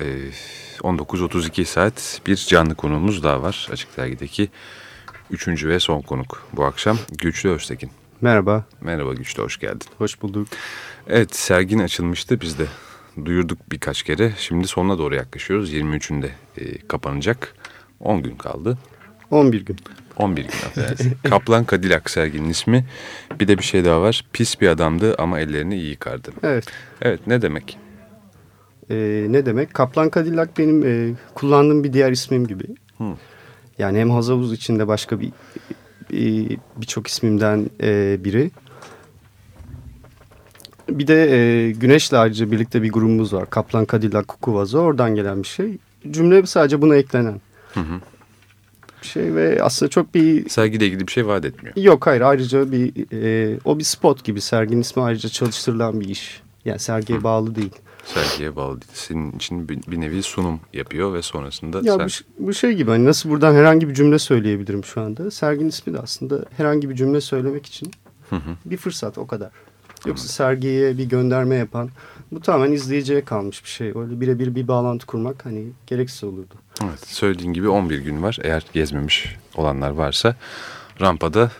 e, 19.32 saat bir canlı konuğumuz daha var Açık Dergi'deki üçüncü ve son konuk bu akşam Güçlü Öztekin. Merhaba. Merhaba Güçlü, hoş geldin. Hoş bulduk. Evet, sergin açılmıştı. Biz de duyurduk birkaç kere. Şimdi sonuna doğru yaklaşıyoruz. 23'ünde e, kapanacak. 10 gün kaldı. 11 gün. 11 gün affedersin. Kaplan Kadilak serginin ismi. Bir de bir şey daha var. Pis bir adamdı ama ellerini iyi yıkardı. Evet. Evet, ne demek? Ee, ne demek? Kaplan Cadillac benim e, kullandığım bir diğer ismim gibi. Hı. Yani hem Hazavuz içinde başka bir birçok ismimden e, biri. Bir de e, Güneş'le ayrıca birlikte bir grubumuz var. Kaplan Cadillac Kukuvazo. Oradan gelen bir şey. Cümle sadece buna eklenen. Hı hı. Bir şey ve aslında çok bir... Sergiyle ilgili bir şey vaat etmiyor. Yok hayır ayrıca bir... E, o bir spot gibi. Serginin ismi ayrıca çalıştırılan bir iş. Yani sergiye hı. bağlı değil sergiye bağlı değil. Senin için bir, bir nevi sunum yapıyor ve sonrasında... Ya sen... bu, bu şey gibi hani nasıl buradan herhangi bir cümle söyleyebilirim şu anda. Serginin ismi de aslında herhangi bir cümle söylemek için hı hı. bir fırsat o kadar. Yoksa sergiye bir gönderme yapan bu tamamen izleyiciye kalmış bir şey. Öyle birebir bir bağlantı kurmak hani gereksiz olurdu. Evet söylediğin gibi 11 gün var. Eğer gezmemiş olanlar varsa rampada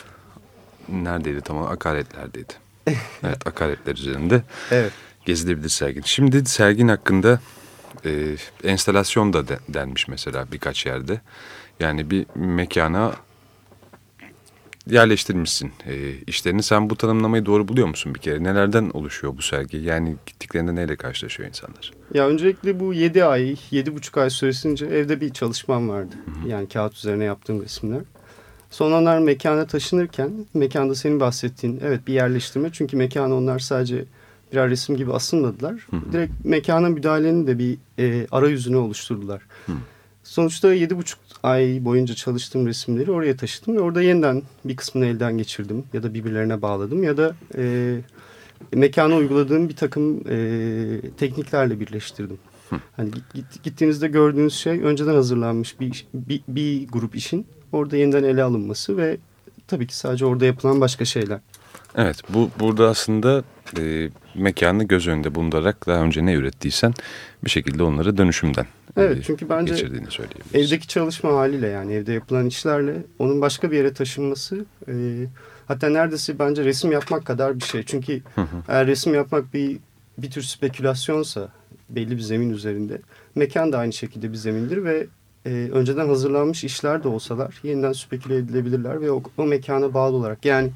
neredeydi tamam akaletlerdeydi. evet akaletler üzerinde. Evet gezilebilir sergin. Şimdi sergin hakkında e, enstalasyon da de, denmiş mesela birkaç yerde. Yani bir mekana yerleştirmişsin e, işlerini. Sen bu tanımlamayı doğru buluyor musun bir kere? Nelerden oluşuyor bu sergi? Yani gittiklerinde neyle karşılaşıyor insanlar? Ya öncelikle bu 7 ay, 7,5 ay süresince evde bir çalışmam vardı. Hı hı. Yani kağıt üzerine yaptığım resimler. Son onlar mekana taşınırken, mekanda senin bahsettiğin evet bir yerleştirme. Çünkü mekanı onlar sadece birer resim gibi asılmadılar. Hı hı. Direkt mekana müdahalenin de bir e, arayüzünü oluşturdular. Hı. Sonuçta yedi buçuk ay boyunca çalıştığım resimleri oraya taşıdım ve orada yeniden bir kısmını elden geçirdim ya da birbirlerine bağladım ya da e, mekana uyguladığım bir takım e, tekniklerle birleştirdim. Hı. Hani git, gittiğinizde gördüğünüz şey önceden hazırlanmış bir, bir, bir grup işin orada yeniden ele alınması ve tabii ki sadece orada yapılan başka şeyler. Evet bu burada aslında e, mekanı göz önünde bulundurarak daha önce ne ürettiysen bir şekilde onları dönüşümden Evet çünkü bence evdeki çalışma haliyle yani evde yapılan işlerle onun başka bir yere taşınması e, hatta neredeyse bence resim yapmak kadar bir şey. Çünkü hı hı. eğer resim yapmak bir bir tür spekülasyonsa belli bir zemin üzerinde mekan da aynı şekilde bir zemindir ve e, önceden hazırlanmış işler de olsalar yeniden speküle edilebilirler ve o, o mekana bağlı olarak yani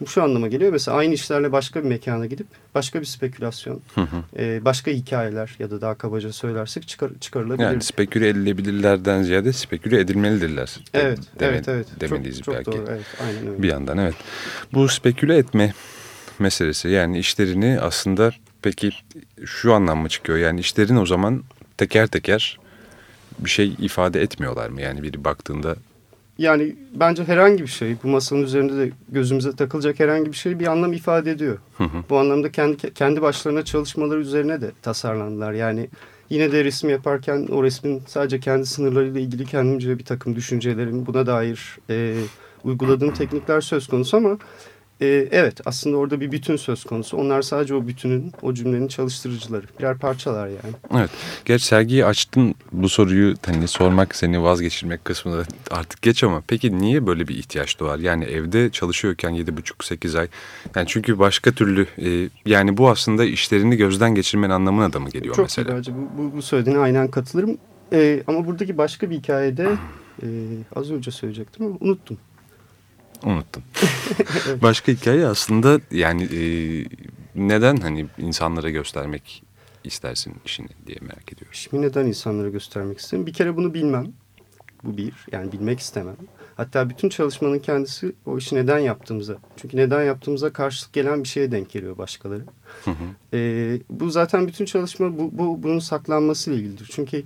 bu şu anlama geliyor. Mesela aynı işlerle başka bir mekana gidip başka bir spekülasyon, hı hı. E, başka hikayeler ya da daha kabaca söylersek çıkar, çıkarılabilir. Yani speküle edilebilirlerden ziyade speküle edilmelidirler. Evet, deme, evet, evet. Demeliyiz çok, belki. Çok doğru, evet. Aynen öyle. Bir yandan evet. Bu speküle etme meselesi yani işlerini aslında peki şu anlam mı çıkıyor? Yani işlerin o zaman teker teker bir şey ifade etmiyorlar mı? Yani biri baktığında yani bence herhangi bir şey bu masanın üzerinde de gözümüze takılacak herhangi bir şey bir anlam ifade ediyor. Hı hı. Bu anlamda kendi kendi başlarına çalışmaları üzerine de tasarlandılar. Yani yine de resim yaparken o resmin sadece kendi sınırlarıyla ilgili kendimce bir takım düşüncelerim buna dair e, uyguladığım teknikler söz konusu ama ee, evet aslında orada bir bütün söz konusu. Onlar sadece o bütünün, o cümlenin çalıştırıcıları. Birer parçalar yani. Evet. Geç sergiyi açtın bu soruyu hani sormak seni vazgeçirmek kısmında artık geç ama peki niye böyle bir ihtiyaç doğar? Yani evde çalışıyorken yedi buçuk sekiz ay. Yani çünkü başka türlü e, yani bu aslında işlerini gözden geçirmen anlamına da mı geliyor Çok mesela? Çok güzel. Bu, bu, bu söylediğine aynen katılırım. E, ama buradaki başka bir hikayede e, az önce söyleyecektim ama unuttum. Unuttum. Başka hikaye aslında yani e, neden hani insanlara göstermek istersin işini diye merak ediyorum. İşimi neden insanlara göstermek isterim? Bir kere bunu bilmem. Bu bir. Yani bilmek istemem. Hatta bütün çalışmanın kendisi o işi neden yaptığımıza. Çünkü neden yaptığımıza karşılık gelen bir şeye denk geliyor başkaları. Hı hı. Ee, bu zaten bütün çalışma bu, bu bunun saklanmasıyla ilgilidir. Çünkü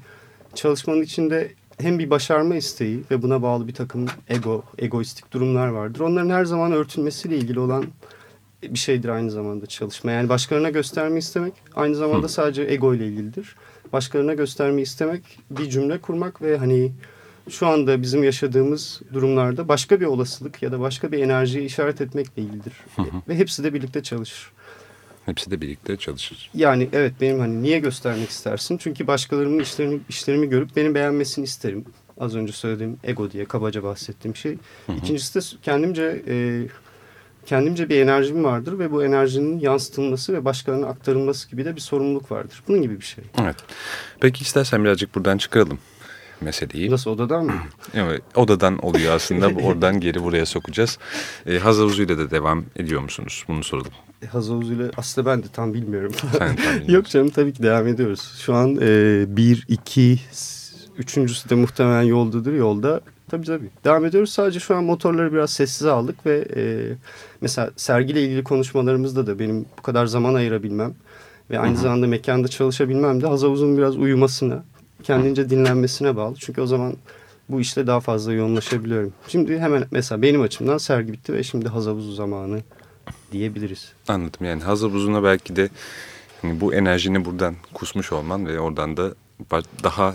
çalışmanın içinde hem bir başarma isteği ve buna bağlı bir takım ego, egoistik durumlar vardır. Onların her zaman örtülmesiyle ilgili olan bir şeydir aynı zamanda çalışma. Yani başkalarına göstermeyi istemek aynı zamanda sadece ego ile ilgilidir. Başkalarına göstermeyi istemek bir cümle kurmak ve hani şu anda bizim yaşadığımız durumlarda başka bir olasılık ya da başka bir enerjiyi işaret etmekle ilgilidir. Ve hepsi de birlikte çalışır. Hepsi de birlikte çalışır. Yani evet benim hani niye göstermek istersin? Çünkü başkalarının işlerini, işlerimi görüp beni beğenmesini isterim. Az önce söylediğim ego diye kabaca bahsettiğim şey. Hı hı. İkincisi de kendimce e, kendimce bir enerjim vardır ve bu enerjinin yansıtılması ve başkalarına aktarılması gibi de bir sorumluluk vardır. Bunun gibi bir şey. Evet. Peki istersen birazcık buradan çıkaralım meseleyi. Nasıl odadan mı? evet odadan oluyor aslında. Oradan geri buraya sokacağız. E, haz havuzuyla da devam ediyor musunuz? Bunu soralım. E, haz havuzuyla aslında ben de tam bilmiyorum. Sen tam Yok canım tabii ki devam ediyoruz. Şu an e, bir, iki, üçüncüsü de muhtemelen yoldadır. Yolda Tabii tabii. Devam ediyoruz. Sadece şu an motorları biraz sessize aldık ve e, mesela sergiyle ilgili konuşmalarımızda da benim bu kadar zaman ayırabilmem ve aynı Hı -hı. zamanda mekanda çalışabilmem de Hazavuz'un biraz uyumasına, kendince dinlenmesine bağlı. Çünkü o zaman bu işte daha fazla yoğunlaşabiliyorum. Şimdi hemen mesela benim açımdan sergi bitti ve şimdi Hazavuz zamanı diyebiliriz. Anladım. Yani Hazavuz'una belki de hani bu enerjini buradan kusmuş olman ve oradan da daha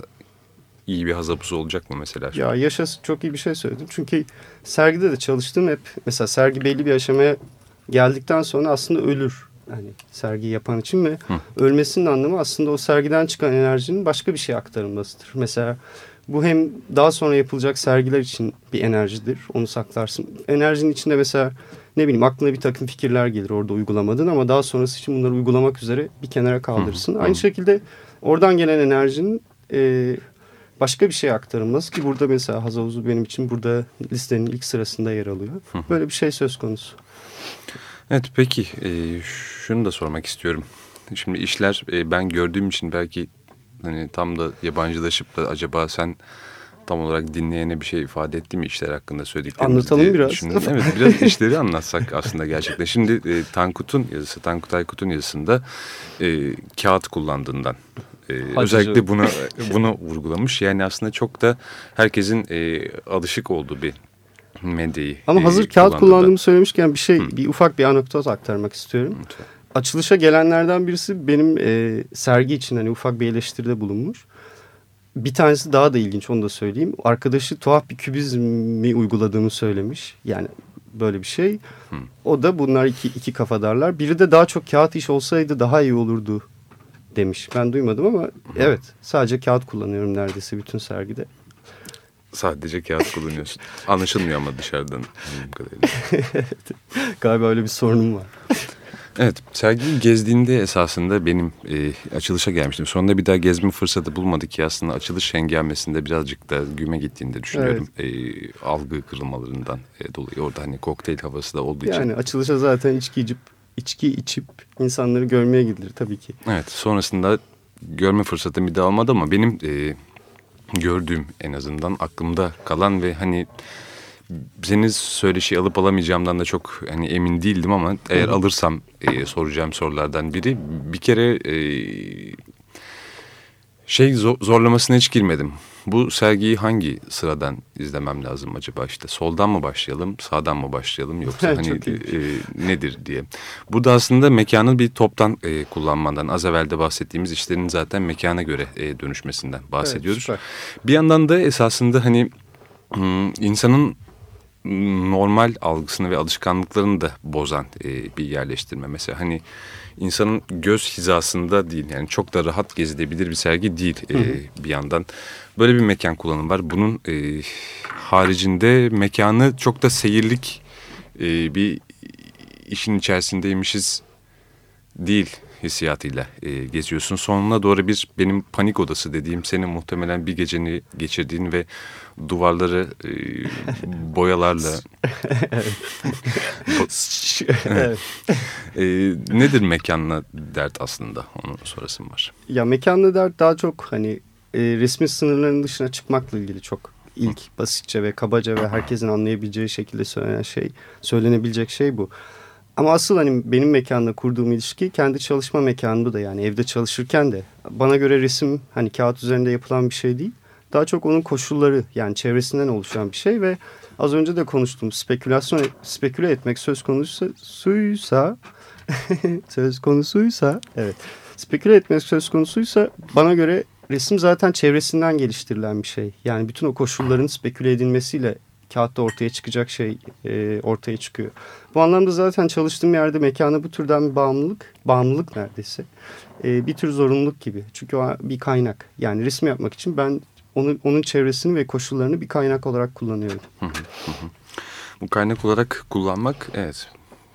iyi bir hazabusu olacak mı mesela? Ya yaşası çok iyi bir şey söyledim. Çünkü sergide de çalıştığım hep mesela sergi belli bir aşamaya geldikten sonra aslında ölür. Yani sergi yapan için ve Hı. ölmesinin anlamı aslında o sergiden çıkan enerjinin başka bir şeye aktarılmasıdır. Mesela bu hem daha sonra yapılacak sergiler için bir enerjidir. Onu saklarsın. Enerjinin içinde mesela ne bileyim aklına bir takım fikirler gelir orada uygulamadın ama daha sonrası için bunları uygulamak üzere bir kenara kaldırırsın. Hı. Aynı şekilde oradan gelen enerjinin e, başka bir şey aktarılması ki burada mesela Hazavuzu benim için burada listenin ilk sırasında yer alıyor. Böyle bir şey söz konusu. Evet peki e, şunu da sormak istiyorum. Şimdi işler e, ben gördüğüm için belki hani tam da yabancılaşıp da acaba sen tam olarak dinleyene bir şey ifade etti mi işler hakkında söylediklerimiz Anlatalım diye biraz. Düşündüm. Evet biraz işleri anlatsak aslında gerçekten. Şimdi e, Tankut'un yazısı, Tankut Aykut'un yazısında e, kağıt kullandığından e, özellikle bunu bunu vurgulamış. Yani aslında çok da herkesin e, alışık olduğu bir medyayı. Ama e, hazır kağıt kullandığımı söylemişken bir şey, Hı. bir ufak bir anekdot aktarmak istiyorum. Lütfen. Açılışa gelenlerden birisi benim e, sergi için hani ufak bir eleştiride bulunmuş. Bir tanesi daha da ilginç onu da söyleyeyim. Arkadaşı tuhaf bir kübizmi uyguladığımı söylemiş. Yani böyle bir şey. Hı. O da bunlar iki, iki kafadarlar. Biri de daha çok kağıt iş olsaydı daha iyi olurdu demiş. Ben duymadım ama evet sadece kağıt kullanıyorum neredeyse bütün sergide. Sadece kağıt kullanıyorsun. Anlaşılmıyor ama dışarıdan. Galiba öyle bir sorunum var. Evet, sergiyi gezdiğinde esasında benim e, açılışa gelmiştim. Sonunda bir daha gezme fırsatı bulmadık ki aslında açılış hengamesinde birazcık da güme gittiğini düşünüyorum. Evet. E, algı kırılmalarından e, dolayı orada hani kokteyl havası da olduğu yani için. Yani açılışa zaten içki içip içki içip insanları görmeye gidilir tabii ki. Evet sonrasında görme fırsatım bir daha olmadı ama benim e, gördüğüm en azından aklımda kalan ve hani senin söyleşi alıp alamayacağımdan da çok hani emin değildim ama eğer Hı. alırsam e, soracağım sorulardan biri bir kere e, şey zor, zorlamasına hiç girmedim. Bu sergiyi hangi sıradan izlemem lazım acaba işte soldan mı başlayalım sağdan mı başlayalım yoksa hani e, nedir diye. Burada aslında mekanı bir toptan e, kullanmadan az evvel de bahsettiğimiz işlerin zaten mekana göre e, dönüşmesinden bahsediyoruz. Evet, bir yandan da esasında hani insanın normal algısını ve alışkanlıklarını da bozan e, bir yerleştirme. Mesela hani insanın göz hizasında değil yani çok da rahat gezilebilir bir sergi değil e, bir yandan. Böyle bir mekan kullanım var. Bunun e, haricinde mekanı çok da seyirlik e, bir işin içerisindeymişiz değil hissiyatıyla e, geziyorsun. Sonuna doğru bir benim panik odası dediğim senin muhtemelen bir geceni geçirdiğin ve duvarları e, boyalarla evet. e, nedir mekanla dert aslında onun sorasım var. Ya mekanla dert daha çok hani e, resmi sınırların dışına çıkmakla ilgili çok ilk basitçe ve kabaca ve herkesin anlayabileceği şekilde söylenen şey söylenebilecek şey bu. Ama asıl hani benim mekanla kurduğum ilişki kendi çalışma mekanımda da yani evde çalışırken de bana göre resim hani kağıt üzerinde yapılan bir şey değil. Daha çok onun koşulları yani çevresinden oluşan bir şey ve az önce de konuştum spekülasyon speküle etmek söz konusuysa söz konusuysa evet speküle etmek söz konusuysa bana göre resim zaten çevresinden geliştirilen bir şey. Yani bütün o koşulların speküle edilmesiyle kağıtta ortaya çıkacak şey e, ortaya çıkıyor. Bu anlamda zaten çalıştığım yerde mekana bu türden bir bağımlılık, bağımlılık neredeyse e, bir tür zorunluluk gibi. Çünkü o bir kaynak. Yani resim yapmak için ben onun, onun çevresini ve koşullarını bir kaynak olarak kullanıyorum. Bu kaynak olarak kullanmak evet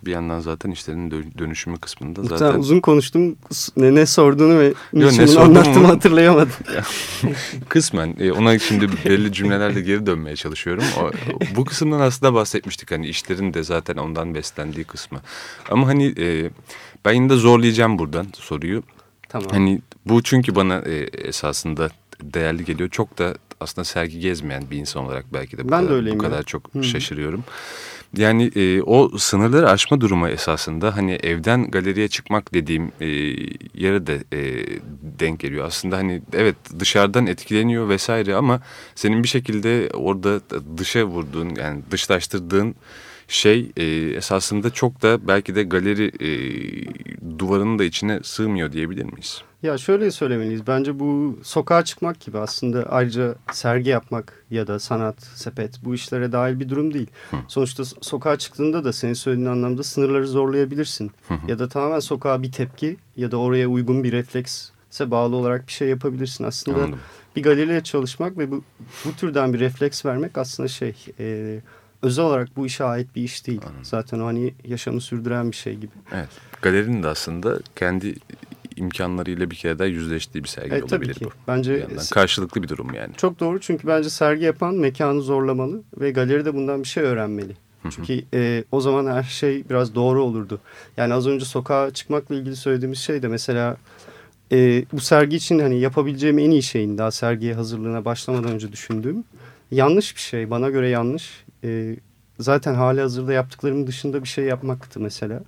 bir yandan zaten işlerin dönüşümü kısmında zaten... zaten... uzun konuştum. Ne, ne sorduğunu ve niçin bunu anlattığımı hatırlayamadım. Kısmen. E, ona şimdi belli cümlelerle geri dönmeye çalışıyorum. O, bu kısımdan aslında bahsetmiştik. Hani işlerin de zaten ondan beslendiği kısmı. Ama hani e, ben yine de zorlayacağım buradan soruyu. Tamam. Hani bu çünkü bana e, esasında değerli geliyor. Çok da aslında sergi gezmeyen bir insan olarak belki de bu, ben kadar, de bu kadar çok Hı -hı. şaşırıyorum. Yani e, o sınırları aşma durumu esasında hani evden galeriye çıkmak dediğim e, yere de e, denk geliyor. Aslında hani evet dışarıdan etkileniyor vesaire ama senin bir şekilde orada dışa vurduğun yani dışlaştırdığın şey e, esasında çok da belki de galeri e, duvarının da içine sığmıyor diyebilir miyiz? Ya şöyle söylemeliyiz. Bence bu sokağa çıkmak gibi aslında ayrıca sergi yapmak ya da sanat, sepet bu işlere dahil bir durum değil. Hı. Sonuçta sokağa çıktığında da senin söylediğin anlamda sınırları zorlayabilirsin. Hı hı. Ya da tamamen sokağa bir tepki ya da oraya uygun bir reflekse bağlı olarak bir şey yapabilirsin. Aslında Anladım. bir galeriyle çalışmak ve bu, bu türden bir refleks vermek aslında şey... E, özel olarak bu işe ait bir iş değil. Anladım. Zaten o hani yaşamı sürdüren bir şey gibi. Evet. Galerinin de aslında kendi imkanlarıyla bir kere daha yüzleştiği bir sergi evet, olabilir ki. bu. Bence bir karşılıklı bir durum yani. Çok doğru çünkü bence sergi yapan mekanı zorlamalı ve galeri de bundan bir şey öğrenmeli. Çünkü e, o zaman her şey biraz doğru olurdu. Yani az önce sokağa çıkmakla ilgili söylediğimiz şey de mesela e, bu sergi için hani yapabileceğim en iyi şeyin daha sergiye hazırlığına başlamadan önce düşündüğüm yanlış bir şey. Bana göre yanlış. E, zaten hali hazırda yaptıklarımın dışında bir şey yapmaktı mesela.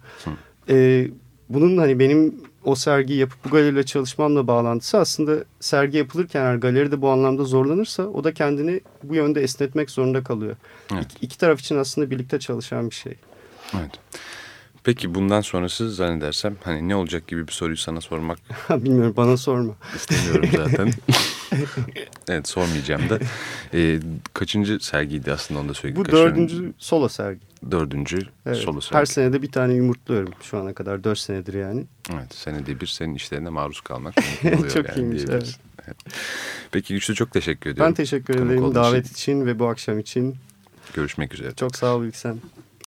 E, bunun hani benim o sergiyi yapıp bu galeriyle çalışmamla bağlantısı aslında sergi yapılırken eğer galeri de bu anlamda zorlanırsa o da kendini bu yönde esnetmek zorunda kalıyor. Evet. İki, iki taraf için aslında birlikte çalışan bir şey. Evet. Peki bundan sonrası zannedersem hani ne olacak gibi bir soruyu sana sormak. Bilmiyorum bana sorma. İstemiyorum zaten. evet sormayacağım da. Ee, kaçıncı sergiydi aslında onu da söyleyeyim. Bu dördüncü solo sergi. Dördüncü evet, solo sergi. Her senede bir tane yumurtluyorum şu ana kadar. Dört senedir yani. Evet senede bir senin işlerine maruz kalmak. çok yani iyiymiş evet. Peki Güçlü çok teşekkür ediyorum. Ben teşekkür ederim davet için. için ve bu akşam için. Görüşmek üzere. Çok sağ ol İlksen.